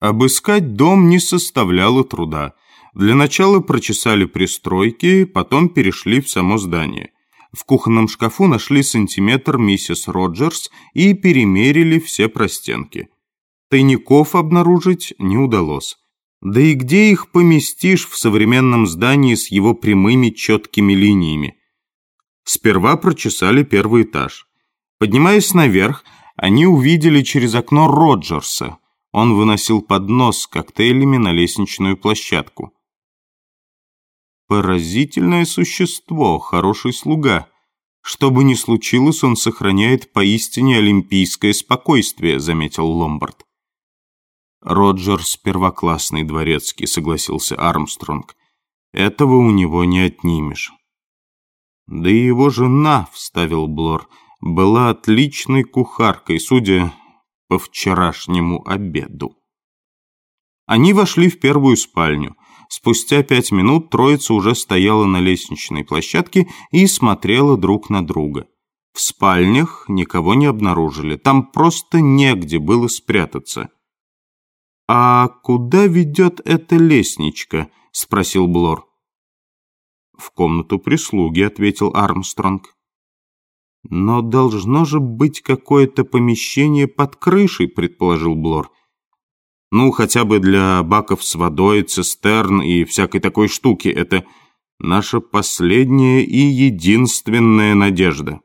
Обыскать дом не составляло труда. Для начала прочесали пристройки, потом перешли в само здание. В кухонном шкафу нашли сантиметр миссис Роджерс и перемерили все простенки. Тайников обнаружить не удалось. Да и где их поместишь в современном здании с его прямыми четкими линиями? Сперва прочесали первый этаж. Поднимаясь наверх, они увидели через окно Роджерса. Он выносил поднос с коктейлями на лестничную площадку. Поразительное существо, хороший слуга. Что бы ни случилось, он сохраняет поистине олимпийское спокойствие, заметил Ломбард. Роджерс первоклассный дворецкий, согласился Армстронг. Этого у него не отнимешь. Да и его жена, вставил Блор, была отличной кухаркой, судя по вчерашнему обеду. Они вошли в первую спальню. Спустя пять минут троица уже стояла на лестничной площадке и смотрела друг на друга. В спальнях никого не обнаружили, там просто негде было спрятаться. «А куда ведет эта лестничка?» — спросил Блор. «В комнату прислуги», — ответил Армстронг. «Но должно же быть какое-то помещение под крышей», — предположил Блор. Ну, хотя бы для баков с водой, цистерн и всякой такой штуки. Это наша последняя и единственная надежда.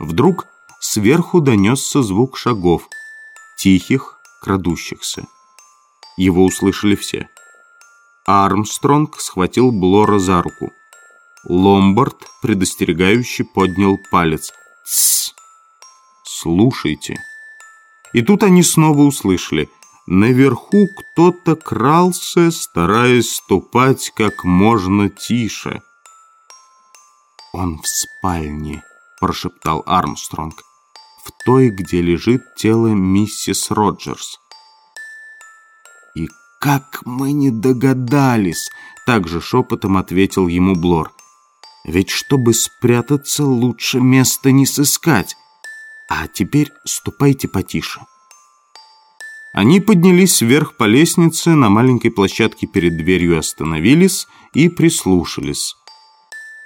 Вдруг сверху донесся звук шагов, тихих, крадущихся. Его услышали все. Армстронг схватил Блора за руку. Ломбард предостерегающе поднял палец. «Тссс! Слушайте!» И тут они снова услышали – Наверху кто-то крался, стараясь ступать как можно тише. «Он в спальне», — прошептал Армстронг, «в той, где лежит тело миссис Роджерс». «И как мы не догадались!» — также шепотом ответил ему Блор. «Ведь чтобы спрятаться, лучше места не сыскать. А теперь ступайте потише». Они поднялись вверх по лестнице, на маленькой площадке перед дверью остановились и прислушались.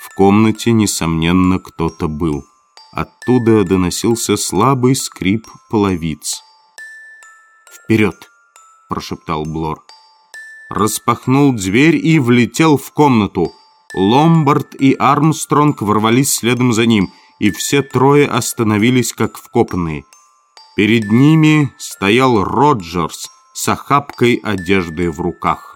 В комнате, несомненно, кто-то был. Оттуда доносился слабый скрип половиц. «Вперед!» – прошептал Блор. Распахнул дверь и влетел в комнату. Ломбард и Армстронг ворвались следом за ним, и все трое остановились как вкопанные – Перед ними стоял Роджерс с охапкой одежды в руках.